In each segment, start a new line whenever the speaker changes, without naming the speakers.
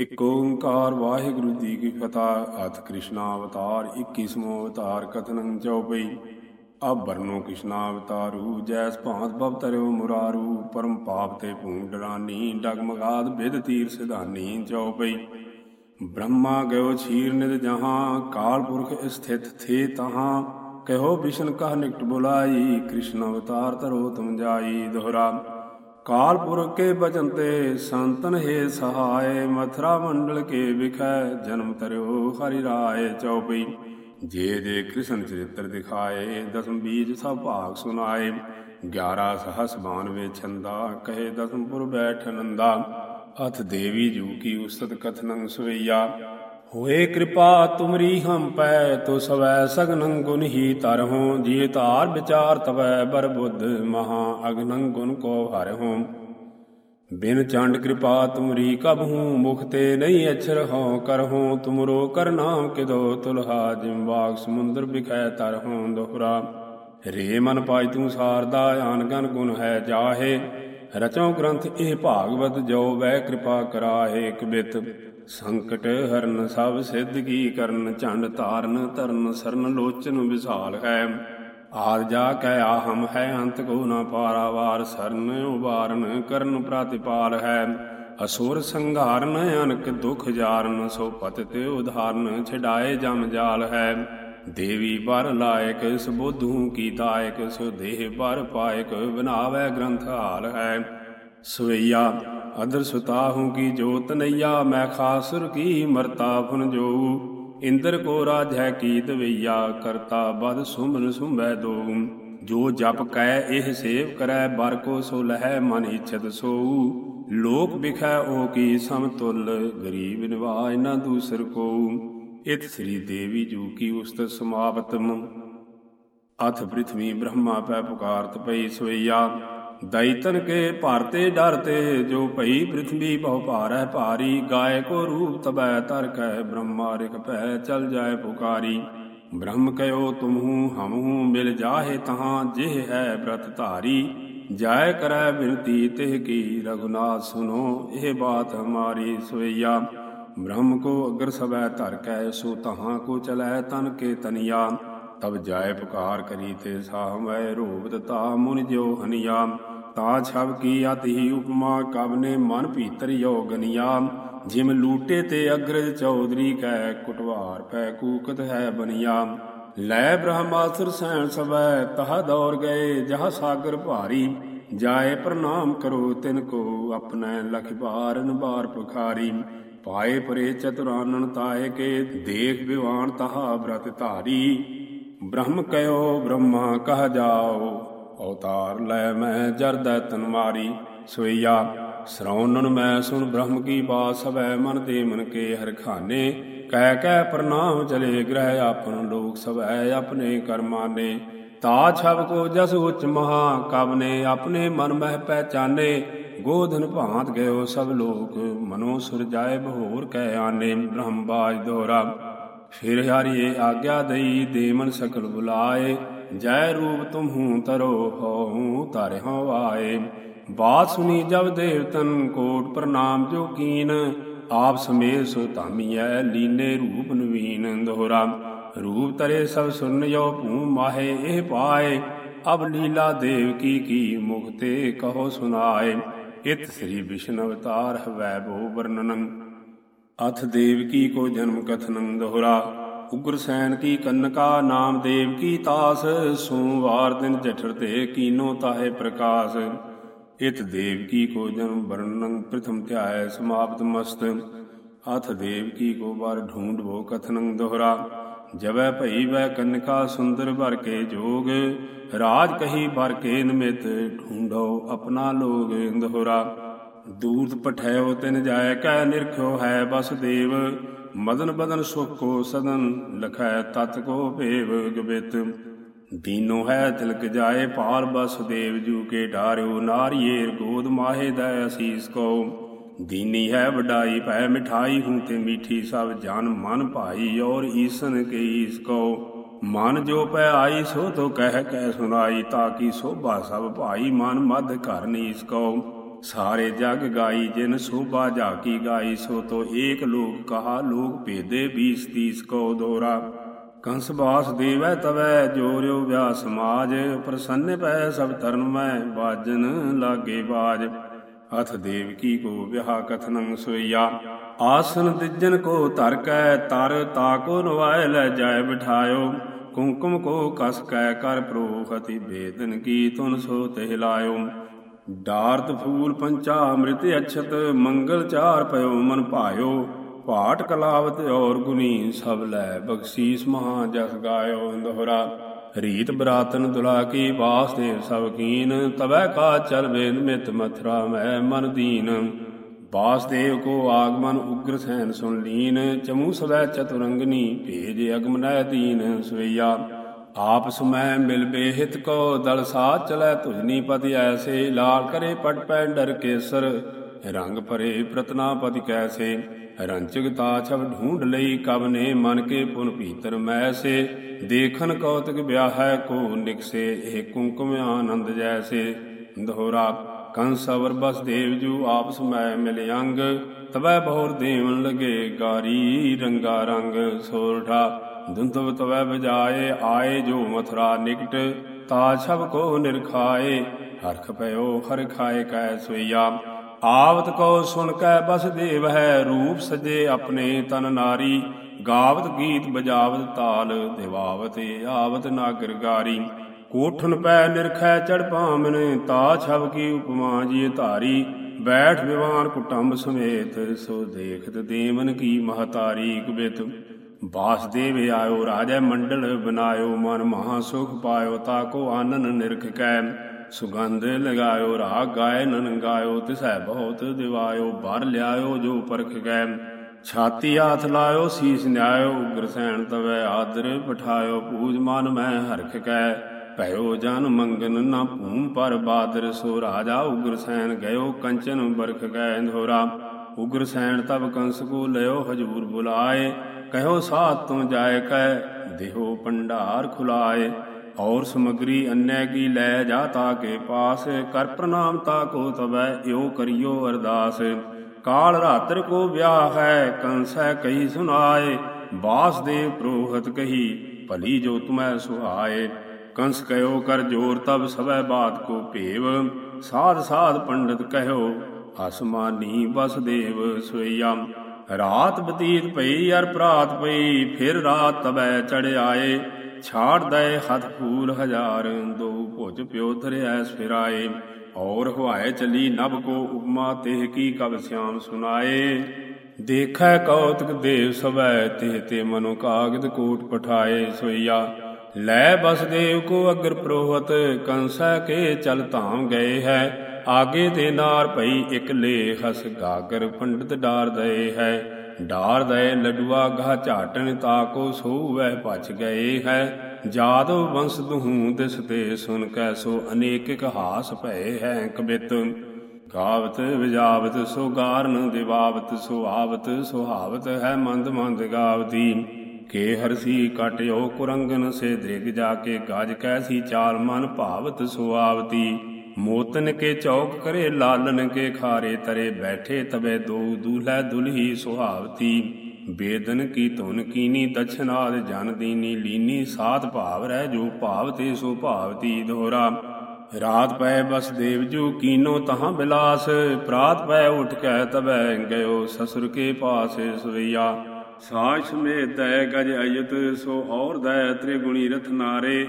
ਇਕ ਓੰਕਾਰ ਵਾਹਿਗੁਰੂ ਜੀ ਕੀ ਫਤਿਹ ਅਤ ਕ੍ਰਿਸ਼ਨਾ ਅਵਤਾਰ 21ਵਾਂ ਅਵਤਾਰ, ਕਥਨੰ ਚਉਪਈ। ਅਬ ਬਰਨੋ ਕ੍ਰਿਸ਼ਨਾ ਅਵਤਾਰੂ ਜੈਸ ਭਾਂਤ ਭਵ ਤਰਿਓ ਮੁਰਾਰੂ, ਪਰਮ ਪਾਪ ਤੇ ਭੂਮ ਡਰਾਨੀ, ਡਗਮਗਾਦ ਬਿਦ ਤੀਰ ਸਿਧਾਨੀ ਚਉਪਈ। ਬ੍ਰਹਮਾ ਗਇਓ ਛੀਰ ਨਿਦ ਜਹਾਂ, ਕਾਲ ਪੁਰਖ ਸਥਿਤ ਥੇ ਤਹਾਂ। ਕਹੋ ਵਿਸ਼ਨ ਕਹ ਨਿਕਟ ਬੁਲਾਈ, ਕ੍ਰਿਸ਼ਨ ਅਵਤਾਰ ਤਰੋ ਤੁਮ ਜਾਈ ਦੋਹਰਾ। ਕਾਲ ਪੁਰਖ ਕੇ ਬਚਨ ਤੇ ਸੰਤਨ ਹੈ ਸਹਾਏ, ਮਥਰਾ ਮੰਡਲ ਕੇ ਵਿਖੈ ਜਨਮ ਤਰਿਓ ਹਰਿ ਰਾਏ ਚਉਪਈ। ਜੇ ਜੇ ਕ੍ਰਿਸ਼ਨ ਚਰਿਤ੍ਰ ਦਿਖਾਏ, ਦਸਮ ਬੀਜ ਸਭ ਭਾਗ ਸੁਨਾਏ। 11 ਸਹਸ ਬਾਨ ਵੇ ਛੰਦਾ, ਕਹੇ ਦਸਮਪੁਰ ਬੈਠ ਨੰਦਾ। ਅਥ ਦੇਵੀ ਜੂ ਕੀ ਉਸਤ ਕਥਨੰ ਸਵਈਆ। ਹੋਏ ਕਿਰਪਾ ਤੁਮਰੀ ਹਮ ਪੈ ਤੋ ਸਵੈ ਸਗਨੰ ਗੁਨ ਹੀ ਤਰਹੁ ਜੀ ਧਾਰ ਵਿਚਾਰ ਤਵੈ ਬਰ ਬੁੱਧ ਮਹਾ ਅਗਨੰ ਗੁਨ ਕੋ ਹਰਹੁ ਬਿਨ ਚੰਡ ਕਿਰਪਾ ਤੁਮਰੀ ਕਬਹੂ ਮੁਖ ਤੇ ਨਹੀਂ ਅਛਰ ਹਉ ਕਰਹੁ ਤੁਮਰੋ ਕਰ ਨਾਮ ਕਿਦੋ, ਤੁਲਹਾ ਜਿਮ ਸਮੁੰਦਰ ਬਿਖੈ ਤਰਹੁ ਦੋਹਰਾ। ਰੇ ਮਨ ਪਾਈ ਤੂੰ ਸਾਰਦਾ, ਆਨ ਗਨ ਗੁਣ ਹੈ ਜਾਹੇ। ਰਚੋ ਗ੍ਰੰਥ ਇਹ ਭਾਗਵਤ ਜੋ ਵੈ ਕਿਰਪਾ ਕਰਾਹੇ ਕਬਿਤ। ਸੰਕਟ ਹਰਨ ਸਭ ਸਿੱਧ ਕੀ ਕਰਨ, ਝੰਡ ਧਾਰਨ ਤਰਨ ਸਰਨ ਲੋਚਨ ਵਿਸਾਲ ਹੈ। ਆਦ ਜਾ ਕੈ ਆਹਮ ਹੈ, ਅੰਤ ਕੋ ਨਾ ਪਾਰਾਵਾਰ ਸਰਨ ਉਬਾਰਨ ਕਰਨ ਪ੍ਰਤਿਪਾਲ ਹੈ। ਅਸੁਰ ਸੰਘਾਰਨ, ਅਨਕ ਦੁਖ ਜਾਰਨ, ਸੋ ਪਤ ਤੇ ਉਧਾਰਨ, ਛਡਾਏ ਜਮ ਜਾਲ ਹੈ। ਦੇਵੀ ਬਰ ਲਾਇਕ, ਸਬੁੱਧੂ ਕੀ ਦਾਇਕ ਸੋ ਦੇਹ ਬਰ ਪਾਇਕ ਬਨਾਵੇ ਗ੍ਰੰਥ ਹਾਲ ਹੈ। ਸਵਈਆ, ਅਦਰ ਸੁਤਾਹੂ ਕੀ ਜੋਤ ਨਈਆ, ਮੈਂ ਖਾਸੁਰ ਕੀ ਮਰਤਾ ਫੁਨ ਜੋ ਇੰਦਰ ਕੋ ਰਾਜੈ ਕੀ ਦਵਈਆ ਕਰਤਾ ਬਦ ਸੁਮਨ ਸੁੰਭੈ ਦੋ ਜੋ ਜਪ ਕੈ, ਇਹ ਸੇਵ ਕਰੈ, ਬਰ ਕੋ ਸੋ ਲਹੈ ਮਨ ਇਛਤ ਸੋ ਲੋਕ ਵਿਖੈ ਓ ਕੀ ਸਮਤੁਲ ਗਰੀਬ ਨਿਵਾਜ ਨਾ ਦੂਸਰ ਕੋ ਇਤ ਸ੍ਰੀ ਦੇਵੀ ਜੂ ਕੀ ਉਸਤ ਸਮਾਪਤਮ। ਅਥ ਪ੍ਰਿਥਵੀ ਬ੍ਰਹਮਾ ਪੈ ਪੁਕਾਰਤ ਪਈ ਸਵਈਆ। ਦੈਤਨ ਕੇ ਭਾਰਤੇ ਡਰਤੇ, ਜੋ ਭਈ ਪ੍ਰਿਥਵੀ ਬਹੁ ਭਾਰੈ ਭਾਰੀ। ਗਾਇ ਕੋ ਰੂਪ ਤਬੈ ਤਰ ਕੈ ਬ੍ਰਹਮਾ ਰਿਖ ਪੈ ਚਲ ਜਾਏ ਪੁਕਾਰੀ। ਬ੍ਰਹਮ ਕਯੋ ਤੁਮਹੂ, ਹਮਹੂ ਮਿਲ ਜਾਹੇ ਤਹਾਂ, ਜਿਹ ਹੈ ਬ੍ਰਤ ਧਾਰੀ। ਜਾਇ ਕਰੈ ਬਿਨਤੀ ਤਿਹ ਕੀ ਰਘੁਨਾਥ ਸੁਨੋ, ਇਹ ਬਾਤ ਹਮਾਰੀ ਸਵਈਆ। ਬ੍ਰਹਮ ਕੋ ਅਗਰ ਸਵੈ ਧਰ ਕੈ, ਸੋ ਤਹਾਂ ਕੋ ਚਲੈ ਤਨ ਕੇ ਤਨਿਆ ਤਬ ਜਾਏ ਪੁਕਾਰ ਕਰੀ ਤੇ ਸਾਹਮੈ ਰੂਪ ਤਾ ਮੁਨ ਜੋ ਹਨਿਆ। ਤਾ ਛਬ ਕੀ ਅਤਿ ਉਪਮਾ, ਕਬ ਨੇ ਮਨ ਭੀਤਰ ਯੋ ਗਨਿਆ ਜਿਮ ਲੂਟੇ ਤੇ ਅਗਰਜ ਚੌਧਰੀ ਕੈ, ਕੁਟਵਾਰ ਪੈ ਕੂਕਤ ਹੈ ਬਨਿਆ। ਲੈ ਬ੍ਰਹਮਾਸੁਰ ਸੈਣ ਸਵੈ ਤਹ ਦੌਰ ਗਏ ਜਹ ਸਾਗਰ ਭਾਰੀ। ਜਾਏ ਪ੍ਰਣਾਮ ਕਰੋ ਤਿਨ ਕੋ, ਆਪਣੈ ਲਖ ਬਾਰਨ ਬਾਰ ਪਖਾਰੀ। ਪਾਏ ਪਰੇ ਚਤੁਰਾਨਨ ਤਾਏ ਕੇ, ਦੇਖ ਵਿਵਾਨ ਤਹਾ ਬ੍ਰਤ ਧਾਰੀ। ਬ੍ਰਹਮ ਕਯੋ ਬ੍ਰਹਮਾ ਕਹ ਜਾਓ। ਅਵਤਾਰ ਲੈ ਮੈਂ ਜਰਦੈ ਤਨ ਮਾਰੀ। ਸਵਈਆ ਸ਼ਰਉਨਨ ਮੈਂ ਸੁਣ ਬ੍ਰਹਮ ਕੀ ਬਾਤ ਸਭੈ ਮਨ ਦੇ ਮਨ ਕੇ ਹਰ ਖਾਨੇ। ਕਹਿ ਕਹਿ ਪ੍ਰਣਾਮ ਚਲੇ ਗ੍ਰਹਿ ਆਪਨ ਲੋਕ ਸਭੈ ਆਪਣੇ ਕਰਮਾਨੇ ਤਾ ਛਬ ਕੋ ਜਸ ਉਚ ਮਹਾ ਕਬ ਨੇ ਆਪਣੇ ਮਨ ਮਹਿ ਪਹਿਚਾਨੇ। ਗੋਧਨ ਭਾਂਤ ਗਇਓ ਸਭ ਲੋਕ, ਮਨੋ ਸੁਰ ਜਾਏ ਬਹੋਰ ਕਹਿ ਆਨੇ। ਬ੍ਰਹਮ ਬਾਜ ਦੋਰਾ ਫਿਰ ਹਰੀਏ ਆਗਿਆ ਦਈ ਦੇਮਨ ਸਕਲ ਬੁਲਾਏ। ਜੈ ਰੂਪ ਤੁਮਹੂ ਤਰੋ ਹੋਉ, ਤਾਰੇ ਹੋ ਆਏ। ਬਾਤ ਸੁਨੀ ਜਬ ਦੇਵਤਨ ਕੋਟ ਪ੍ਰਣਾਮ ਜੋ ਕੀਨ, ਆਪ ਸਮੇਤ ਸੋ ਧਾਮੀਐ ਲੀਨੇ ਰੂਪ ਨਵੀਨ ਦੋਹਰਾ। ਰੂਪ ਤਰੇ ਸਭ ਸੁਨਿਓ ਭੂ ਮਾਹੇ, ਇਹ ਪਾਏ। ਅਬ ਲੀਲਾ ਦੇਵ ਕੀ ਕੀ ਮੁਖ ਤੇ ਕਹੋ ਸੁਨਾਏ। ਇਤ ਸ੍ਰੀ ਵਿਸ਼ਨ ਅਵਤਾਰ ਹਵੈ ਬੋ ਵਰਨਨੰ। ਅਥ ਦੇਵਕੀ ਕੋ ਜਨਮ ਕਥਨੰ ਦੋਹਰਾ। ਉਗਰ ਸੈਨ ਕੀ ਕੰਨਕਾ ਨਾਮ ਦੇਵ ਕੀ ਤਾਸ। ਸੋਮਵਾਰ ਦਿਨ ਜਠਰ ਤੇ ਕੀਨੋ ਤਾਹੇ ਪ੍ਰਕਾਸ਼। ਇਤ ਦੇਵਕੀ ਕੋ ਜਨਮ ਵਰਣਨ ਪ੍ਰਥਮ ਧਿਆਇ ਸਮਾਪਤ ਮਸਤ। ਅਥ ਦੇਵਕੀ ਕੋ ਬਾਰ ਢੂੰਡ ਭੋ ਕਥਨੰ ਦੋਹਰਾ। ਜਬੈ ਭਈ ਵੈ ਕਨਕਾ ਸੁੰਦਰ ਭਰ ਕੇ ਜੋਗ, ਰਾਜ ਕਹੀ ਭਰ ਕੇ ਨਿਮਿਤ ਢੂੰਡੋ ਆਪਣਾ ਲੋਗ ਦੋਹਰਾ ਦੂਤ ਪਠਾਇਓ ਤਿਨ ਜਾਇ ਕੈ ਨਿਰਖਿਓ ਹੈ ਬਸ ਦੇਵ। ਮਦਨ ਬਦਨ ਸੁਖ ਕੋ ਸਦਨ, ਲਖੈ ਤਤ ਕੋ ਭੇਵ ਗਵਿਤ ਦੀਨੋ ਹੈ ਤਿਲਕ ਜਾਏ ਪਾਰ ਬਸ ਦੇਵ, ਜੂ ਕੇ ਢਾਰਿਓ ਨਾਰੀਏ ਗੋਦ ਮਾਹੇ ਦਾ ਅਸੀਸ ਕੋ ਦੀਨੀ ਹੈ ਵਡਾਈ, ਭੈ ਮਿਠਾਈ ਹੂੰ ਤੇ ਮੀਠੀ, ਸਭ ਜਨ ਮਨ ਭਾਈ, ਔਰ ਈਸਨ ਕੇ ਈਸ ਕੋ। ਮਨ ਜੋ ਪੈ ਆਈ, ਸੋ ਤੋ ਕਹਿ ਕਹਿ ਸੁਨਾਈ ਤਾਂ ਕੀ ਸੋਭਾ ਸਭ ਭਾਈ, ਮਨ ਮਦ ਘਰ ਨੀਸ ਕੋ। ਸਾਰੇ ਜਗ ਗਾਈ, ਜਿਨ ਸੋਭਾ ਜਾਕੀ ਗਾਈ, ਸੋ ਤੋ ਏਕ ਲੋਕ ਕਹਾ, ਲੋਕ ਭੇਦੇ 20 30 ਕੋ ਦੋਰਾ। ਕੰਸ ਬਾਸ ਦੇਵੈ ਤਵੈ ਜੋਰਿਓ ਵਿਆ ਸਮਾਜ ਪ੍ਰਸੰਨ ਪੈ ਸਭ ਤਰਨ ਮੈਂ, ਬਾਜਨ ਲਾਗੇ ਬਾਜ। ਅਥ ਦੇਵਕੀ ਕੋ ਵਿਆਹ ਕਥਨੰ ਸੋਈਆ। ਆਸਨ ਦਿਜਨ ਕੋ ਧਰ ਕੈ ਤਰ ਤਾਕੋ ਨਵਾਇ ਲੈ ਜਾਏ ਬਿਠਾਇਓ। ਕੁੰਕਮ ਕੋ ਕਸ ਕੈ ਕਰ ਪ੍ਰੋਖਤੀ ਬੇਦਨ ਕੀ ਤੁਨ ਸੋ ਤੇ ਲਾਇਓ। ਡਾਰਤ ਫੂਲ ਪੰਚਾ ਅੰਮ੍ਰਿਤ ਅਛਤ, ਮੰਗਲ ਚਾਰ ਪਇਓ ਮਨ ਭਾਇਓ। ਭਾਟ ਕਲਾਵਤ ਔਰ ਗੁਨੀ ਸਭ ਲੈ ਬਖਸ਼ੀਸ ਮਹਾ ਜਸ ਗਾਇਓ ਦੋਹਰਾ। ਰੀਤ ਬਰਾਤਨ ਦੁਲਾ ਕੀ ਵਾਸਦੇਵ ਸਭ ਕੀਨ, ਤਵੈ ਕਾ ਚਲ ਵੇਦ ਮਿਤ ਮਥਰਾ, ਮੈਂ ਮਨ ਦੀਨ। ਵਾਸਦੇਵ ਕੋ ਆਗਮਨ ਉਗਰ ਸੈਨ ਸੁਨ ਲੀਨ, ਚਮੂ ਸਵੈ ਚਤੁਰੰਗਨੀ ਭੇਜ ਅਗਮ ਨੈ ਦੀਨ। ਸਵਈਆ ਆਪ ਸਮੈ ਮਿਲ ਬੇਹਿਤ ਕੋ ਦਲ ਸਾਥ ਚਲੈ ਤੁਜਨੀ ਪਤਿ ਐਸੇ, ਲਾਲ ਕਰੇ ਪਟ ਪੈ ਡਰ ਕੇਸਰ, ਰੰਗ ਭਰੇ ਪ੍ਰਤਨਾਪਤਿ ਕੈਸੇ। ਰੰਚਕ ਤਾਛਵ ਢੂੰਡ ਲਈ ਕਬ ਨੇ ਮਨ ਕੇ ਪੁਨ ਭੀਤਰ ਮੈਸੇ। ਦੇਖਨ ਕੌਤਕ ਵਿਆਹੈ ਕੋ ਨਿਕਸੇ, ਇਹ ਕੁੰਕਮ ਆਨੰਦ ਜੈਸੇ। ਦੋਹਰਾ, ਕੰਸ ਬਸ ਦੇਵ ਜੂ ਆਪਸ ਮੈਂ ਮਿਲ ਅੰਗ। ਤਵੈ ਬਹੁਰ ਦੇਵਨ ਲਗੇ ਗਾਰੀ ਰੰਗਾ ਰੰਗ। ਸੋਰਠਾ ਦੁੰਦਵ ਤਵੈ ਬਜਾਏ ਆਏ ਜੋ ਮਥੁਰਾ ਨਿਕਟ। ਤਾ ਛਬ ਕੋ ਨਿਰਖਾਏ, ਹਰਖ ਪਇਓ ਹਰ ਖਾਏ ਕੈ ਸੋਈਆ। ਆਵਤ ਕੋ ਸੁਣ ਕੈ ਬਸ ਦੇਵ ਹੈ ਰੂਪ ਸਜੇ ਆਪਣੇ ਤਨ ਨਾਰੀ, ਗਾਵਤ ਗੀਤ ਬਜਾਵਤ ਤਾਲ ਦਿਵਾਵਤ ਆਵਤ ਨਾਗਰ ਗਾਰੀ। ਕੋਠਨ ਪੈ ਨਿਰਖੈ ਚੜ ਭਾਮਨ, ਤਾ ਛਬ ਕੀ ਉਪਮਾ ਜੀ ਧਾਰੀ। ਬੈਠ ਵਿਵਾਨ ਕੁਟੰਬ ਸਮੇਤ ਸੋ ਦੇਖਤ ਦੇਵਨ ਕੀ ਮਹਤਾਰੀ। ਕੁਬਿਤ ਬਾਸਦੇਵ ਆਇਓ ਰਾਜੈ ਮੰਡਲ, ਬਨਾਇਓ ਮਨ ਮਹਾ ਸੁਖ ਪਾਇਓ, ਤਾ ਕੋ ਆਨਨ ਨਿਰਖ ਕੈ ਸੁਗੰਧ ਲਗਾਇਓ, ਰਾਗ ਗਾਏ ਨਨ ਗਾਇਓ, ਤਿਸੈ ਬਹੁਤ ਦਿਵਾਇਓ ਭਰ ਲਿਆਇਓ ਜੋ ਪਰਖ ਗੈ। ਛਾਤੀ ਹਾਥ ਲਾਇਓ, ਸੀਸ ਨਿਆਇਓ, ਉਗਰ ਸੈਣ ਤਵੈ, ਆਦਰ ਪਠਾਇਓ, ਪੂਜ ਮਨ ਮੈਂ ਹਰਖ ਕੈ ਭਇਓ ਜਨ ਮੰਗਨ ਨਾ ਭੂਮ ਪਰ ਬਾਦਰ, ਸੋ ਰਾਜਾ ਉਗਰ ਸੈਨ ਗਇਓ, ਕੰਚਨ ਬਰਖ ਗੈ ਅੰਧੋਰਾ। ਉਗਰ ਸੈਨ ਤਬ ਕੰਸ ਕੋ ਲਿਓ ਹਜੂਰ ਬੁਲਾਏ। ਕਹਿਓ ਸਾਥ ਤੁਮ ਜਾਏ ਕੈ, ਦੇਹੋ ਪੰਡਾਰ ਖੁਲਾਏ। ਔਰ ਸਮਗਰੀ ਅੰਨੈ ਕੀ ਲੈ ਜਾ ਤਾ ਕੇ ਪਾਸ, ਕਰ ਪ੍ਰਣਾਮ ਤਾ ਕੋ ਤਬੈ ਏਉ ਕਰਿਓ ਅਰਦਾਸ। ਕਾਲ ਰਾਤਰ ਕੋ ਵਿਆਹ ਹੈ, ਕੰਸੈ ਕਹੀ ਸੁਨਾਏ ਬਾਸਦੇਵ ਪ੍ਰੋਹਤ ਕਹੀ, ਭਲੀ ਜੋ ਤੁਮੈ ਸੁਹਾਏ। ਕੰਸ ਕਹਿਓ ਕਰ ਜੋਰ ਤਬ ਸਭੈ ਬਾਤ ਕੋ ਭੇਵ, ਸਾਧ ਸਾਧ ਪੰਡਤ ਕਹਿਓ ਅਸਮਾਨੀ ਬਸਦੇਵ ਸੋਈਆ। ਰਾਤ ਬਤੀਤ ਪਈ, ਅਰ ਪ੍ਰਾਤ ਪਈ, ਫਿਰ ਰਾਤ ਤਬੈ ਚੜ ਆਏ। ਛਾੜ ਦਏ ਹੱਥ ਫੂਲ ਹਜ਼ਾਰ, ਦੋ ਭੁਜ ਪਿਓ ਧਰਿਐਸ ਫਿਰਾਏ ਔਰ ਹਵਾਏ ਚਲੀ ਨਭ ਕੋ ਉਪਮਾ, ਤਿਹ ਕੀ ਕਬ ਸਿਆਮ ਸੁਨਾਏ ਦੇਖੈ ਕੌਤਕ ਦੇਵ ਸਵੈ, ਤਿਹ ਤੇ ਮਨੁ ਕਾਗਦ ਕੋਟ ਪਠਾਏ ਸੋਈਆ। ਲੈ ਬਸ ਦੇਵ ਕੋ ਅਗਰ ਪ੍ਰੋਹਤ, ਕੰਸੈ ਕੇ ਚਲ ਧਾਮ ਗਏ ਹੈ। ਆਗੇ ਤੇ ਨਾਰ ਭਈ ਇਕ ਲੇ ਹਸ ਗਾਗਰ, ਪੰਡਤ ਡਾਰ ਦਏ ਹੈ। ਡਾਰ ਦਏ ਲਡੂਆ ਗਾ ਝਾਟਣ ਤਾਕੋ ਸੋਵੈ ਪਛ ਗਏ ਹੈ। ਜਾਦਵ ਵੰਸ ਦਹੂ ਦਿਸ ਤੇ ਸੁਨ ਕੈ ਸੋ ਅਨੇਕ ਹਾਸ ਭਏ ਹੈ ਕਬਿਤ। ਗਾਵਤ ਵਿਜਾਵਤ ਸੋ ਗਾਰਨ ਦਿਵਾਵਤ ਸੁਹਾਵਤ ਸੁਹਾਵਤ ਹੈ ਮੰਦ ਮੰਦ ਗਾਵਤੀ। ਕੇ ਹਰਸੀ ਕਟਿਓ ਕੁਰੰਗਨ ਸੇ ਦ੍ਰਿਗ ਜਾ ਕੇ ਗਜ ਕੈਸੀ ਚਾਲ ਮਨ ਭਾਵਤ ਸੁਆਵਤੀ ਮੋਤਨ ਕੇ ਚੌਕ ਕਰੇ, ਲਾਲਨ ਕੇ ਖਾਰੇ ਤਰੇ, ਬੈਠੇ ਤਵੇ ਦੋ ਦੂਲੈ ਦੁਲਹੀ ਸੁਹਾਵਤੀ। ਬੇਦਨ ਕੀ ਧੁਨ ਕੀਨੀ ਦਛਨਾਦ ਜਨ ਦੀਨੀ, ਲੀਨੀ ਸਾਤ ਭਾਵ ਰਹਿ ਜੋ ਭਾਵ ਤੇ ਸੋ ਭਾਵਤੀ ਦੋਹਰਾ। ਰਾਤ ਪੈ ਬਸ ਦੇਵ ਜੂ ਕੀਨੋ ਤਹਾਂ ਬਿਲਾਸ, ਪ੍ਰਾਤ ਪੈ ਉਠ ਕੈ ਤਬੈ ਗਇਓ ਸਸੁਰ ਕੇ ਪਾਸ ਸਵਈਆ। ਸਾਜ ਸਮੇਤ ਦੈ ਗਜ ਅਯਤ ਸੋ ਔਰ ਦਇ ਤ੍ਰਿਗੁਣੀ ਰਥ ਨਾਰੇ।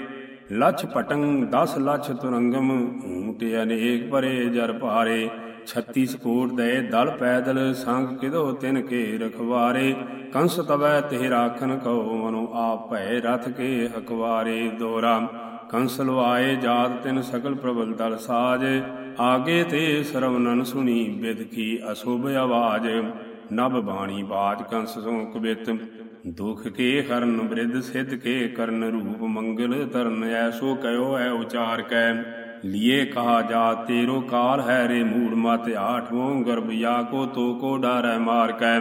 ਲਛ ਪਟੰ 10 ਲਛ ਤੁਰੰਗਮ, ਊਂਟੇ ਅਨੇਕ ਪਰੇ ਜਰ ਭਾਰੇ। 36 ਕੋਟ ਦੇ ਦਲ ਪੈਦਲ ਸੰਗ ਕਿਦੋ ਤਿਨ ਕੇ ਰਖਵਾਰੇ। ਕੰਸ ਤਵੈ ਤੇ ਰਾਖਨ ਕਉ ਮਨੁ ਆਪ ਭੈ ਰਥ ਕੇ ਹਕਵਾਰੇ ਦੋਰਾ। ਕੰਸ ਲਵਾਏ ਜਾਤ ਤਿਨ ਸਕਲ ਪ੍ਰਬਲ ਦਲ ਸਾਜ। ਆਗੇ ਤੇ ਸਰਵਨਨ ਸੁਣੀ ਬਿਦ ਕੀ ਅਸੁਭ ਆਵਾਜ। ਨਭ ਬਾਣੀ ਬਾਜ ਕੰਸ ਸੋ ਕਬਿਤ ਦੁਖ ਕੇ ਹਰਨ ਬ੍ਰਿਧ ਸਿਧ ਕੇ ਕਰਨ ਰੂਪ ਮੰਗਲ ਤਰਨ ਐਸੋ ਕਯੋ ਐ ਉਚਾਰ ਕੈ। ਲਿਏ ਕਹਾ ਜਾ, ਤੇਰੋ ਕਾਲ ਹੈ ਰੇ ਮੂੜ ਮਤ ਆਠਵੋਂ। ਗਰਭ ਯਾ ਕੋ, ਤੋ ਕੋ ਡਾਰੈ ਮਾਰ ਕੈ।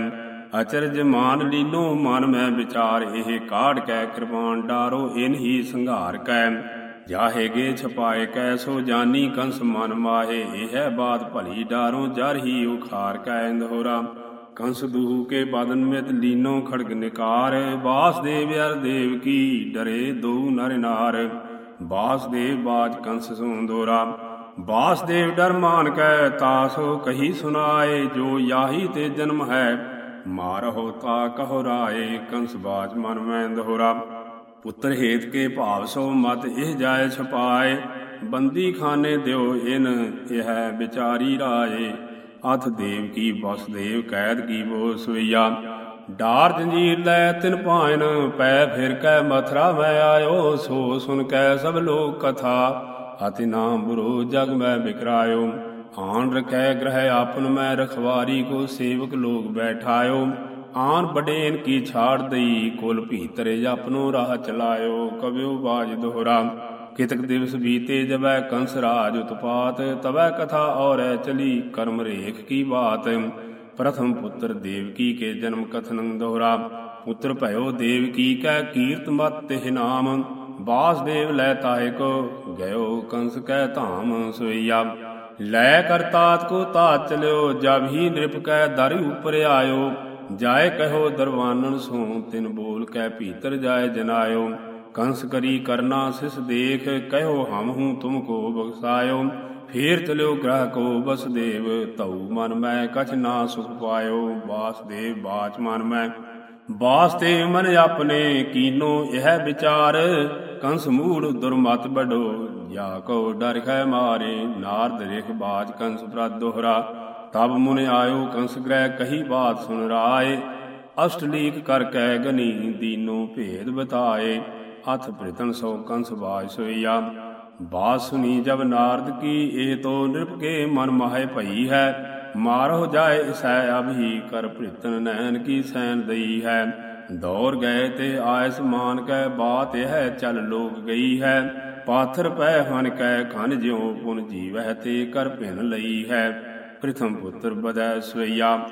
ਅਚਰਜ ਮਾਨ ਲੀਨੋ ਮਨ ਮੈਂ ਵਿਚਾਰ ਇਹ ਕਾਢ ਕੈ। ਕਿਰਪਾਨ ਡਾਰੋ, ਇਨ ਹੀ ਸੰਘਾਰ ਕੈ। ਜਾਹੇਗੇ ਛਪਾਏ ਕੈ, ਸੋ ਜਾਨੀ ਕੰਸ ਮਨ ਮਾਹੇ। ਇਹ ਬਾਤ ਭਲੀ ਡਾਰੋ, ਜਰ ਹੀ ਉਖਾਰ ਕੈ। ਇੰਦੋਰਾ ਕੰਸ ਦੂਹ ਕੇ ਬਦਨ ਮਿਤ ਲੀਨੋ ਖੜਗ ਨਿਕਾਰ। ਬਾਸਦੇਵ ਅਰ ਦੇਵ ਕੀ ਡਰੇ ਦੋ ਨਰ ਨਾਰ। ਬਾਸਦੇਵ ਬਾਜ ਕੰਸ ਸੁੰਦੋਰਾ ਬਾਸਦੇਵ ਡਰ ਮਾਨ ਕੈ ਤਾਸੋ ਕਹੀ ਸੁਨਾਏ, ਜੋ ਯਾਹੀ ਤੇ ਜਨਮ ਹੈ, ਮਾਰਹੁ ਤਾ ਕਹੁ ਰਾਏ, ਕੰਸ ਬਾਜ ਮਨ ਮੈਂ ਦੋਹਰਾ ਪੁੱਤਰ ਹੇਤ ਕੇ ਭਾਵ ਸੋ ਮਤ ਇਹ ਜਾਏ ਛਪਾਏ, ਬੰਦੀ ਖਾਨੇ ਦਿਓ ਇਨ, ਇਹ ਵਿਚਾਰੀ ਰਾਏ। ਅਥ ਦੇਵ ਕੀ ਬਸਦੇਵ ਕੈਦ ਕੀ ਬੋ ਸਵਈਆ। ਡਾਰ ਜੰਜੀਰ ਲੈ ਤਿਨ ਭਾਇਨ, ਪੈ ਫਿਰ ਕੈ ਮਥਰਾ ਮੈਂ ਆਇਓ, ਸੋ ਸੁਨ ਕੈ ਸਭ ਲੋਕ ਕਥਾ। ਅਤਿ ਨਾਮ ਬੁਰੋ ਜਗ ਮੈਂ ਬਿਕਰਾਇਓ, ਆਣ ਰਖੈ ਗ੍ਰਹਿ ਆਪਨ ਮੈਂ ਰਖਵਾਰੀ, ਕੋ ਸੇਵਕ ਲੋਕ ਬੈਠਾਇਓ। ਆਨ ਬਡੇਨ ਕੀ ਛਾੜ ਦਈ, ਕੁਲ ਭੀਤਰ ਆਪਨੋ ਰਾਹ ਚਲਾਇਓ ਕਬਿਓ ਬਾਜ ਦੋਹਰਾ। ਕਿਤਕ ਦਿਵਸ ਬੀਤੇ ਜਬੈ ਕੰਸ ਰਾਜ ਉਤਪਾਤ ਤਵੈ ਕਥਾ ਔਰੈ ਚਲੀ ਕਰਮ ਰੇਖ ਕੀ ਬਾਤ। ਪ੍ਰਥਮ ਪੁੱਤਰ ਦੇਵਕੀ ਕੇ ਜਨਮ ਕਥਨੰ ਦੋਹਰਾ, ਪੁੱਤਰ ਭਇਓ ਦੇਵਕੀ ਕੈ ਕੀਰਤ ਮਤ ਤਿਹ ਨਾਮ। ਬਾਸਦੇਵ ਲੈ ਤਾਹਿ ਕੋ, ਗਇਓ ਕੰਸ ਕੈ ਧਾਮ ਸੋਈਆ। ਲੈ ਕਰਤਾਤ ਕੋ ਤਾਤ ਚਲਿਓ, ਜਬ ਹੀ ਨਿਰਪ ਕੈ ਦਰ ਉਪਰ ਆਇਓ। ਜਾਏ ਕਹੋ ਦਰਵਾਨਨ ਸੋ ਤਿਨ ਬੋਲ ਕੈ ਭੀਤਰ ਜਾਏ ਜਨਾਇਓ। ਕੰਸ ਕਰੀ ਕਰਨਾ ਸਿਸ ਦੇਖ, ਕਹਿਓ ਹਮ ਹੂੰ ਤੁਮ ਕੋ ਬਖਸਾਇਓ। ਫੇਰ ਚਲਿਓ ਗ੍ਰਹ ਕੋ ਬਸਦੇਵ ਤਉ ਮਨ ਮੈਂ ਕਛ ਨਾ ਸੁਖ ਪਾਇਓ। ਬਾਸਦੇਵ ਬਾਚ ਮਨ ਮੈਂ। ਬਾਸਤੇ ਮਨ ਆਪਣੇ ਕੀਨੋ, ਇਹ ਵਿਚਾਰ। ਕੰਸ ਮੂੜ ਦੁਰਮਤ ਬਡੋ ਜਾ ਕੋ ਡਰ ਖੈ ਮਾਰੇ। ਨਾਰਦ ਰੇਖ ਬਾਜ ਕੰਸ ਪ੍ਰਦ ਦੋਹਰਾ। ਤਬ ਮੁਨ ਆਇਓ, ਕੰਸ ਗ੍ਰਹਿ ਕਹੀ ਬਾਤ ਸੁਨ ਰਾਏ। ਅਸ਼ਟਲੀਕ ਕਰ ਕੈ ਗਨੀ, ਦੀਨੋ ਭੇਦ ਬਤਾਏ। ਅਥ ਪ੍ਰਿਤਨ ਸੋ ਕੰਸ ਬਾਜ ਸੋਈਆ। ਬਾਤ ਸੁਨੀ ਜਬ ਨਾਰਦ ਕੀ, ਇਹ ਤੋ ਨਿਰਪ ਕੇ ਮਨ ਮਾਹੇ ਭਈ ਹੈ। ਮਾਰੋ ਜਾਏ ਇਸੈ ਅਭੀ ਕਰ ਪ੍ਰਿਤਨ ਨੈਣ ਕੀ ਸੈਨ ਦਈ ਹੈ। ਦੌਰ ਗਏ ਤੇ ਆਇਸ ਮਾਨ ਕੈ ਬਾਤ ਇਹ ਚੱਲ ਲੋਕ ਗਈ ਹੈ। ਪਾਥਰ ਪੈ ਹਨ ਕੈ ਖਨ ਜਿਉ ਪੁਨ ਜੀਵਹਿ ਤੇ ਕਰ ਭਿਨ ਲਈ ਹੈ। ਪ੍ਰਥਮ ਪੁੱਤਰ ਬਦੈ ਸਵਈਆ।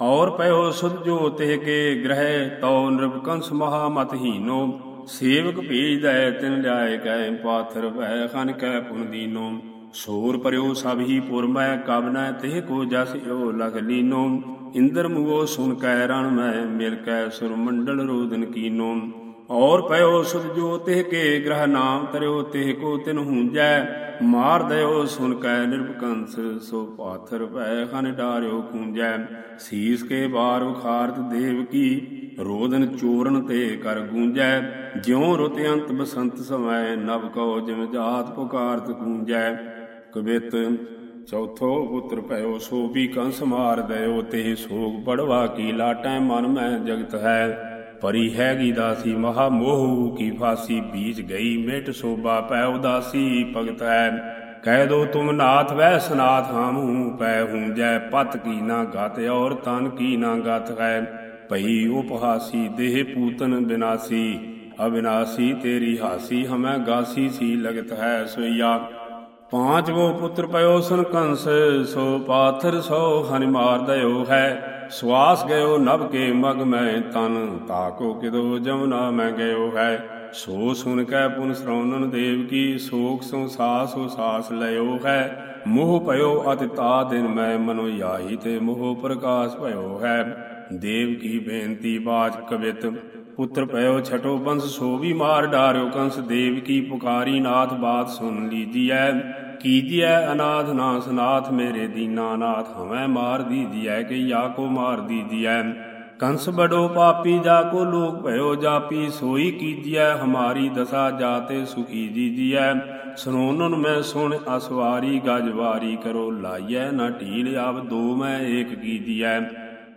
ਔਰ ਪਇਓ ਸੁਧ ਜੋ ਤੇ ਕੇ ਗ੍ਰਹਿ, ਤਉ ਨਿਰਵਕੰਸ ਮਹਾ ਮਤ ਸੇਵਕ ਭੇਜਦੈ ਤਿਨ ਲਿਆਏ ਕੈ ਪਾਥਰ ਭੈ, ਖਨ ਕੈ ਪੁਨ ਦੀਨੋ। ਸੋਰ ਪਰਿਓ ਸਭ ਹੀ ਪੁਰਮੈ ਮੈਂ ਕਬ ਨੈ ਤੇ ਕੋ ਜਸ ਓ ਲਗ ਲੀਨੋ। ਇੰਦਰ ਮੁਗੋ ਸੁਨ ਕੈ ਰਣ ਮੈਂ, ਮਿਲ ਕੈ ਸੁਰ ਮੰਡਲ ਰੋਦਨ ਕੀਨੋ। ਔਰ ਪਇਓ ਸੁਧ ਜੋ ਤੇ ਕੇ ਗ੍ਰਹ ਨਾਮ ਤਰਿਓ, ਤਿਹ ਕੋ ਤਿਨ ਹੁੰਜੈ। ਮਾਰ ਦਇਓ ਸੁਨ ਕੈ ਨਿਰਭਕੰਸ, ਸੋ ਪਾਥਰ ਭੈ, ਖਨ ਡਾਰਿਓ ਖੂੰਜੈ। ਸੀਸ ਕੇ ਬਾਰ ਉਖਾਰਤ ਦੇਵ ਕੀ ਰੋਦਨ ਚੋਰਨ ਤੇ ਕਰ ਗੂੰਜੈ, ਜਿਉ ਰੁਤ ਅੰਤ ਬਸੰਤ ਸਮੈ ਨਵ ਕਉ ਜਿਮ ਜਾਤ ਪੁਕਾਰਤ ਗੂੰਜੈ। ਕਵਿਤ ਚੌਥੋ ਪੁੱਤਰ ਭਇਓ ਸੋ ਵੀ ਕੰਸ ਮਾਰ ਦਇਓ ਤੇ ਸੋਗ ਪੜਵਾ ਕੀ ਲਾਟੈ ਮਨ ਮੈਂ ਜਗਤ ਹੈ। ਪਰੀ ਹੈਗੀ ਦਾਸੀ ਮਹਾ ਮੋਹ ਕੀ ਫਾਸੀ, ਬੀਜ ਗਈ ਮਿਟ ਸੋਭਾ ਪੈ ਉਦਾਸੀ, ਭਗਤ ਹੈ। ਕਹਿ ਦੋ ਤੁਮ ਨਾਥ ਵੈ ਸਨਾਥ ਹਮੂ ਪੈ ਹੂੰ ਜੈ ਪਤ ਕੀ ਨਾ ਗਤ ਔਰ ਤਨ ਕੀ ਨਾ ਗਤ ਹੈ। ਭਈ ਉਪਹਾਸੀ ਦੇਹ ਪੂਤਨ ਬਿਨਾਸੀ, ਅਬਿਨਾਸੀ ਤੇਰੀ ਹਾਸੀ ਹਮੈ ਗਾਸੀ ਸੀ ਲਗਤ ਹੈ ਸੋਈਆ ਪਾਂਚਵੋ ਪੁੱਤਰ ਪਇਓ ਸਨ ਕੰਸ, ਸੋ ਪਾਥਰ ਸੋ ਹਨਿ ਮਾਰ ਦਇਓ ਹੈ। ਸਵਾਸ ਗਇਓ ਨਭ ਕੇ ਮਗ ਮੈਂ ਤਨ, ਤਾਕੋ ਕਿਦੋ ਜਮਨਾ ਮੈਂ ਗਇਓ ਹੈ। ਸੋ ਸੁਨ ਕੈ ਪੁਨ ਸਰਵਨਨ ਦੇਵ ਕੀ ਸੋਖ ਸੋ ਸਾਸ ਹੋ ਸਾਸ ਲਇਓ ਹੈ। ਮੋਹ ਭਇਓ ਅਤਿ ਤਾ ਦਿਨ ਮੈਂ ਮਨੋ ਯਾਹੀ ਤੇ ਮੋਹ ਪ੍ਰਕਾਸ਼ ਭਇਓ ਹੈ। ਦੇਵ ਕੀ ਬੇਨਤੀ ਬਾਚ ਕਵਿਤ, ਪੁੱਤਰ ਪਇਓ ਛਟੋ ਬੰਸ ਸੋ ਵੀ ਮਾਰ ਡਾਰਿਓ ਕੰਸ, ਦੇਵ ਕੀ ਪੁਕਾਰੀ ਨਾਥ ਬਾਤ ਸੁਨ ਲੀਜੀਐ ਕੀਜੀਐ ਅਨਾਥ ਨਾਸ ਨਾਥ ਮੇਰੇ ਦੀਨਾ ਨਾਥ ਹਮੈ ਮਾਰ ਦੀਜੀਐ ਕਿ ਯਾ ਕੋ ਮਾਰ ਦੀਜੀਐ। ਕੰਸ ਬੜੋ ਪਾਪੀ ਜਾ ਕੋ ਲੋਕ ਭਇਓ ਜਾਪੀ, ਸੋਈ ਕੀਜੀਐ ਹਮਾਰੀ ਦਸਾ ਜਾਤੇ ਸੁਖੀ ਜੀਜੀਐ। ਸੁਨੋਨਨ ਮੈਂ ਸੁਣ ਅਸਵਾਰੀ ਗਜਵਾਰੀ ਕਰੋ ਲਾਈਐ ਨਾ ਢੀਲ ਆਵ ਦੋ ਮੈਂ ਏਕ ਕੀਜੀਐ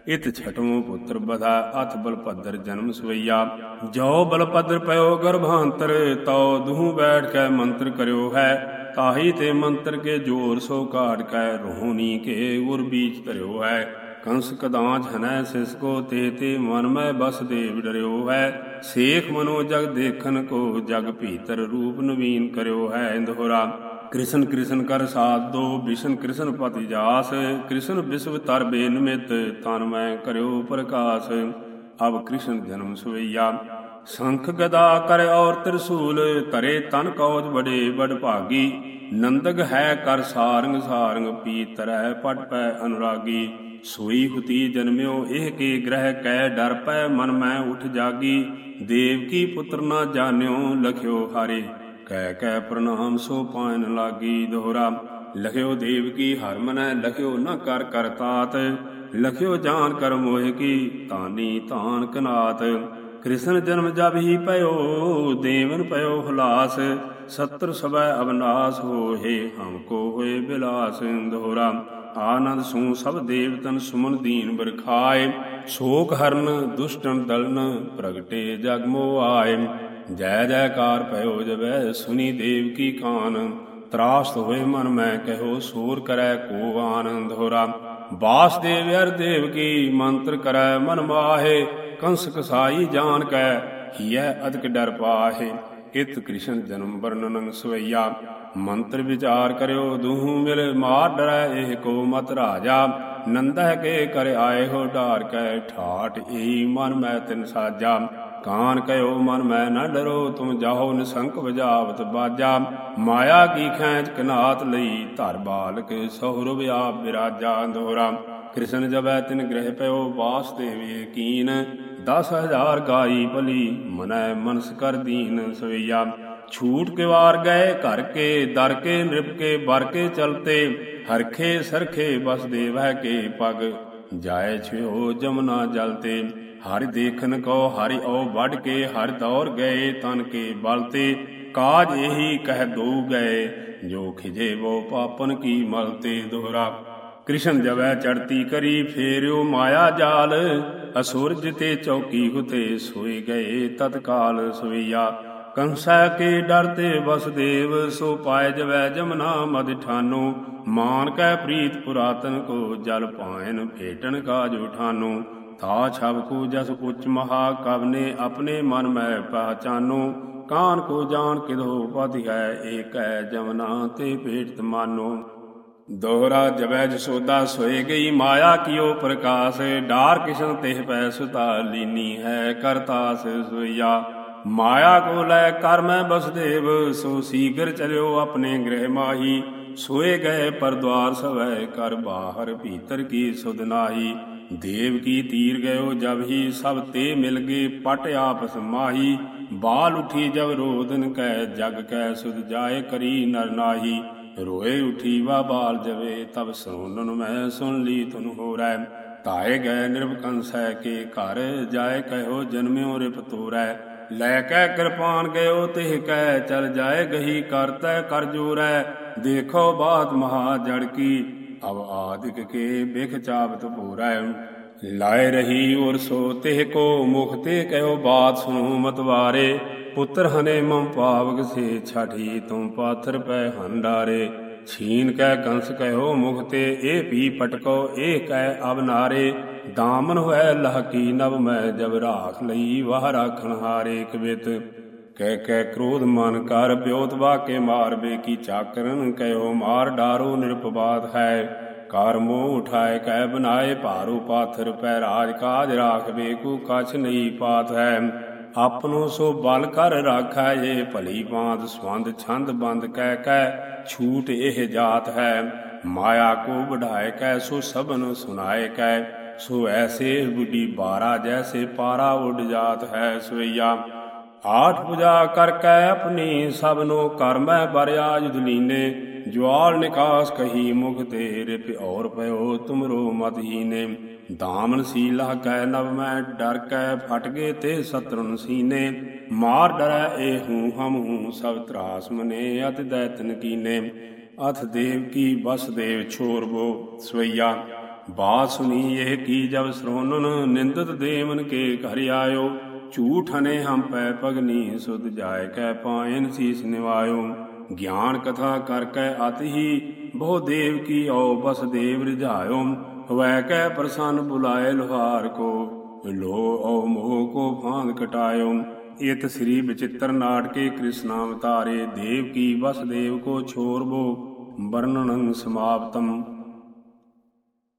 ਇਤ ਛਟਮੋ ਪੁੱਤਰ ਬਧਾ, ਅਥ ਬਲਪੱਦਰ ਜਨਮ ਸਵਈਆ। ਜੋ ਬਲਪੱਦਰ ਪਇਓ ਗਰਭਾਂਤਰ, ਤਉ ਦੁਹੂ ਬੈਠ ਕੇ ਮੰਤਰ ਕਰਿਓ ਹੈ। ਤਾਹੀ ਤੇ ਮੰਤਰ ਕੇ ਜੋਰ ਸੋ ਕਾੜ ਕੈ ਰੋਹਣੀ ਕੇ ਉਰ ਬੀਜ ਧਰਿਓ ਹੈ। ਕੰਸ ਕਦਾਂਚ ਹਨੈ ਸਿਸ ਕੋ, ਤੇ ਤੇ ਮਨ ਮੈਂ ਬਸ ਦੇਵ ਡਰਿਓ ਹੈ। ਸੇਖ ਮਨੋ ਜਗ ਦੇਖਨ ਕੋ, ਜਗ ਭੀਤਰ ਰੂਪ ਨਵੀਨ ਕਰਿਓ ਹੈ ਇੰਦੋਰਾ ਕ੍ਰਿਸ਼ਨ ਕ੍ਰਿਸ਼ਨ ਕਰ ਸਾਧੋ, ਵਿਸ਼ਨ ਕ੍ਰਿਸ਼ਨ ਪਤਿ ਜਾਸ, ਕ੍ਰਿਸ਼ਨ ਵਿਸ਼ਵ ਤਰ ਬੇਨਮਿਤ, ਤਨ ਮੈਂ ਕਰਿਓ ਪ੍ਰਕਾਸ਼। ਅਬ ਕ੍ਰਿਸ਼ਨ ਜਨਮ ਸਵਈਆ, ਸੰਖ ਗਦਾ ਕਰ ਔਰ ਤ੍ਰਿਸੂਲ, ਤਰੇ ਤਨ ਕੌਜ ਬੜੇ ਬੜ ਭਾਗੀ। ਨੰਦਗ ਹੈ ਕਰ ਸਾਰੰਗ ਸਾਰੰਗ ਪੀ ਤਰੈ ਪਟ ਪੈ ਅਨੁਰਾਗੀ। ਸੋਈ ਹੁਤੀ ਜਨਮਿਓ, ਇਹ ਕੇ ਗ੍ਰਹਿ ਕੈ ਡਰ ਪੈ, ਮਨ ਮੈਂ ਉਠ ਜਾਗੀ। ਦੇਵ ਕੀ ਪੁੱਤਰ ਨਾ ਜਾਣਿਓ, ਲਖਿਓ ਹਾਰੇ। ਕਹਿ ਕਹਿ ਪ੍ਰਣਾਮ ਸੋ ਪਾਇਨ ਲਾਗੀ ਦੋਹਰਾ। ਲਖਿਓ ਦੇਵ ਕੀ ਹਰ ਮਨੈ, ਲਖਿਓ ਨ ਕਰ ਕਰ ਲਖਿਓ ਜਾਨ ਕਰ ਮੋਹਿ ਕੀ, ਤਾਨੀ ਤਾਨ ਕਨਾਤ। ਕ੍ਰਿਸ਼ਨ ਜਨਮ ਜਬ ਹੀ ਪਇਓ, ਦੇਵਨ ਪਇਓ ਹਲਾਸ। ਸਤਰ ਸਭੈ ਅਵਨਾਸ ਹੋਏ, ਹਮ ਕੋ ਹੋਏ ਬਿਲਾਸ ਦੋਹਰਾ। ਆਨੰਦ ਸੂ ਸਭ ਦੇਵਤਨ ਸੁਮਨ ਦੀਨ ਬਰਖਾਏ। ਸ਼ੋਕ ਹਰਨ, ਦੁਸ਼ਟਨ ਦਲਨ, ਪ੍ਰਗਟੇ ਜਗ ਮੋ ਆਏ ਜੈ ਜੈਕਾਰ ਭਇਓ ਜਬੈ ਸੁਨੀ ਦੇਵ ਕੀ ਕਾਨ। ਤਰਾਸਤ ਹੋਏ ਮਨ ਮੈਂ ਕਹੋ ਸੂਰ ਕਰੈ ਕੋ ਆਨੰਦ ਹੋਰਾ ਬਾਸਦੇਵ ਅਰ ਦੇਵ ਕੀ ਮੰਤਰ ਕਰੈ, ਮਨ ਮਾਹੇ, ਕੰਸ ਕਸਾਈ ਜਾਣ ਕੈ ਹੀਐ ਅਦਕ ਡਰ ਪਾਹੇ। ਇਤ ਕ੍ਰਿਸ਼ਨ ਜਨਮ ਵਰਨਨ ਸਵਈਆ। ਮੰਤਰ ਵਿਚਾਰ ਕਰਿਓ, ਦੂਹ ਮਿਲ ਮਾਰ ਡਰੈ, ਇਹ ਕੋ ਮਤ ਰਾਜਾ। ਨੰਦਹ ਕੇ ਕਰ ਆਏ ਹੋ ਢਾਰ ਕੈ ਠਾਟ ਈ ਮਨ ਮੈਂ ਤਿਨ ਸਾਜਾ। ਕਾਨ ਕਯੋ ਮਨ ਮੈਂ ਨ ਡਰੋ, ਤੁਮ ਜਾਹੋ ਨਿਸੰਕ ਵਜਾਵਤ ਬਾਜਾ। ਮਾਇਆ ਕੀ ਖੈਂਚ ਕਨਾਤ ਲਈ, ਧਰ ਬਾਲਕ ਸਹੁਰਬ ਆਪ ਵਿਰਾਜਾ ਦੋਹਰਾ ਕ੍ਰਿਸ਼ਨ ਜਬੈ ਤਿਨ ਗ੍ਰਹਿ ਪਇਓ ਵਾਸਦੇਵ ਕੀਨ। 10000 ਗਾਈ ਭਲੀ, ਮਨੈ ਮਨਸ ਕਰ ਦੀਨ ਸਵਈਆ। ਛੂਟ ਕੇਵਾਰ ਗਏ ਘਰ ਕੇ, ਦਰ ਕੇ, ਨ੍ਰਿਪ ਕੇ ਬਰ ਕੇ ਚਲਤੇ ਹਰਖੇ ਸਰਖੇ ਬਸ ਦੇਵੈ ਕੇ ਪਗ। ਜਾਏ ਛਿਓ ਜਮਨਾ ਜਲਤੇ, ਹਰਿ ਦੇਖਨ ਕੋ ਹਰਿ ਓ ਵੱਢ ਕੇ, ਹਰ ਦੌਰ ਗਏ ਤਨ ਕੇ ਬਲਤੇ, ਕਾਜ ਇਹੀ ਕਹਿ ਦੋ ਗਏ, ਜੋ ਖਿਜੇ ਵੋ ਪਾਪਨ ਕੀ ਮਲਤੇ ਦੋਹਰਾ। ਕ੍ਰਿਸ਼ਨ ਜਵੈ ਚੜਤੀ ਕਰੀ, ਫੇਰਿਓ ਮਾਇਆ ਜਾਲ ਅਸੁਰ ਜਿਤੇ ਚੌਕੀ ਹੁਤੇ ਸੋਈ ਗਏ ਤਤਕਾਲ ਸੋਈਆ ਕੰਸੈ ਕੇ ਡਰਤੇ ਵਸਦੇਵ, ਸੋ ਪਾਇ ਜਵੈ ਜਮਨਾ ਮਦ ਠਾਨੋ। ਮਾਨ ਕੈ ਪ੍ਰੀਤ ਪੁਰਾਤਨ ਕੋ ਜਲ ਪਾਇਨ, ਭੇਟਣ ਕਾਜ ਉਠਾਨੋ। ਤਾ ਛਬ ਕੋ ਜਸ ਉੱਚ ਮਹਾ ਕਵ ਨੇ ਆਪਣੇ ਮਨ ਮੈਂ ਪਹਿਚਾਨੋ। ਕਾਨ ਕੋ ਜਾਣ ਕਿਧੋ ਪਤਿ ਹੈ, ਏਕੈ ਜਮਨਾ ਤੇ ਭੇਟ ਮਾਨੋ ਦੋਹਰਾ ਜਬੈ ਜਸੋਦਾ ਸੋਏ ਗਈ, ਮਾਇਆ ਕਿਓ ਪ੍ਰਕਾਸ਼। ਡਾਰ ਕਿਸ਼ਨ ਤੇ ਪੈ ਸੁਤਾ, ਲੀਨੀ ਹੈ ਕਰਤਾਸ ਸੋਈਆ। ਮਾਇਆ ਕੋ ਲੈ ਕਰ ਮੈਂ ਬਸਦੇਵ, ਸੋ ਸੀਗਰ ਚਲਿਓ ਆਪਣੇ ਗ੍ਰਹਿ ਮਾਹੀ। ਸੋਏ ਗਏ ਪਰ ਦਵਾਰ ਸਵੈ ਕਰ ਬਾਹਰ ਭੀਤਰ ਕੀ ਸੁਧ ਨਾਹੀ। ਦੇਵ ਕੀ ਤੀਰ ਗਇਓ ਜਬ ਹੀ, ਸਭ ਤੇ ਮਿਲ ਗਏ ਪਟ ਆਪਸ ਮਾਹੀ। ਬਾਲ ਉਠੀ ਜਬ ਰੋਦਨ ਕੈ, ਜਗ ਕੈ ਸੁਧ ਜਾਏ ਕਰੀ ਨਰ ਨਾਹੀ। ਰੋਏ ਉਠੀ ਵਾ ਬਾਲ ਜਵੇ, ਤਬ ਸੁਨਨ ਮੈਂ ਸੁਣ ਲੀ ਤੁਨ ਹੋਰੈ। ਤਾਏ ਗਏ ਨਿਰਵਕੰਸੈ ਕੇ ਘਰ, ਜਾਏ ਕਹਿਓ ਜਨਮਿਓ ਰਿਪ ਤੋਰੈ ਲੈ ਕੇ ਕਿਰਪਾਨ ਗਇਓ, ਤਿਹ ਕੈ ਚਲ ਜਾਏ ਗਹੀ ਕਰਤੈ, ਕਰ ਜੋਰੈ। ਦੇਖੋ ਬਾਤ ਮਹਾ ਜੜ ਕੀ, ਅਬ ਆਦਿਕ ਕੇ ਬਿਖ ਚਾਵਤ ਪੂਰੈ ਲਾਇ ਰਹੀ ਔਰ ਸੋ, ਤਿਹ ਕੋ ਮੁਖ ਤੇ ਕਹਿਓ ਬਾਤ ਸੁਨੋ ਮਤਵਾਰੇ ਪੁੱਤਰ ਹਨੇ ਮਮ ਪਾਵਕ ਸੇ ਛਾਠੀ, ਤੁਮ ਪਾਥਰ ਪੈ ਹੰਡਾਰੇ ਛੀਨ ਕੈ ਕੰਸ ਕਹਿਓ ਮੁਖ ਤੇ, ਇਹ ਪੀ ਪਟਕੋ, ਇਹ ਕਹਿ ਅਬ ਨਾਰੇ। ਦਾਮਨ ਹੋਇ ਲਹਕੀ ਨਵ ਮੈਂ ਜਬ ਰਾਖ ਲਈ, ਵਾਹ ਰਾਖਣ ਹਾਰੇ ਕਵਿਤ ਕਹਿ ਕਹਿ ਕ੍ਰੋਧ ਮਨ ਕਰ ਬਿਉਤ ਵਾਕੇ ਮਾਰ ਬੇ ਕੀ ਚਾਕਰਨ ਕਹਿਓ ਮਾਰ, ਡਾਰੋ ਨਿਰਪਵਾਦ ਹੈ। ਕਾਰ ਮੋਹ ਉਠਾਏ, ਕਹਿ ਬਨਾਏ ਭਾਰੂ ਪਾਥਰ, ਪੈ ਰਾਜ ਕਾਜ ਰਾਖ ਬੇ ਕੂ ਕਛ ਨਹੀਂ ਪਾਤ ਹੈ। ਆਪਨੋ ਸੋ ਬਲ ਕਰ ਰਾਖੈ ਇਹ ਭਲੀ ਬਾਂਧ ਸਵੰਦ ਛੰਦ ਬੰਦ ਕਹਿ ਕਹਿ, ਛੂਟ ਇਹ ਜਾਤ ਹੈ। ਮਾਇਆ ਕੋ ਵਢਾਏ ਕਹਿ, ਸੋ ਸਭਨ ਸੁਨਾਏ ਕਹਿ। ਸੋ ਐਸੇ ਬੁੱਢੀ ਬਾਰਾ ਜੈਸੇ ਪਾਰਾ ਉੱਡ ਜਾਤ ਹੈ ਸਵਈਆ। ਆਠ ਪੂਜਾ ਕਰ ਕੈ ਆਪਣੀ ਸਭਨੋ ਕਰਮੈ ਬਰਿਆਜ ਦੁਲੀਨੇ। ਜਵਾਲ ਨਿਕਾਸ ਕਹੀ ਮੁਖ ਤੇ ਰਿਪ ਔਰ ਪਇਓ ਤੁਮਰੋ ਮਤ ਹੀਨੇ। ਦਾਮਨ ਸੀਲਾ ਕੈ ਨਵ ਮੈਂ ਡਰ ਕੈ ਫਟ ਗਏ ਤੇ ਸਤਰਨ ਸੀਨੇ। ਮਾਰ ਡਰੈ ਏ ਹੂੰ ਹਮ ਹੂੰ ਸਭ ਤਰਾਸ ਮਨੇ ਅਤ ਦੈਤਨ ਕੀਨੇ। ਅਥ ਦੇਵ ਕੀ ਬਸ ਦੇਵ ਛੋਰਬੋ ਸਵਈਆ। ਬਾਤ ਸੁਨੀ ਇਹ ਕੀ ਜਬ ਸਰੋਨਨ, ਨਿੰਦਤ ਦੇਵਨ ਕੇ ਘਰ ਆਇਓ। ਝੂਠ ਹਨੇ ਹਮ ਪੈ ਪਗਨੀ, ਸੁਧ ਜਾਇ ਕੈ ਪਾਇਨ ਸੀਸ ਨਿਵਾਇਓ। ਗਿਆਨ ਕਥਾ ਕਰ ਕੈ ਅਤ ਹੀ, ਬਹੁ ਦੇਵ ਕੀ ਔ ਬਸ ਦੇਵ ਰਿਝਾਇਓ। ਵੈ ਕੈ ਪ੍ਰਸੰਨ ਬੁਲਾਏ ਲੋਹਾਰ ਕੋ, ਲੋ ਔ ਮੋਹ ਕੋ ਫਾਂਦ ਕਟਾਇਓ। ਇਤ ਸ੍ਰੀ ਵਿਚਿਤ੍ਰ ਨਾਟਕੇ ਕ੍ਰਿਸ਼ਨ ਅਵਤਾਰੇ ਦੇਵ ਕੀ ਵਸ ਦੇਵ ਕੋ ਛੋਰਬੋ, ਵਰਣਨੰ ਸਮਾਪਤਮ।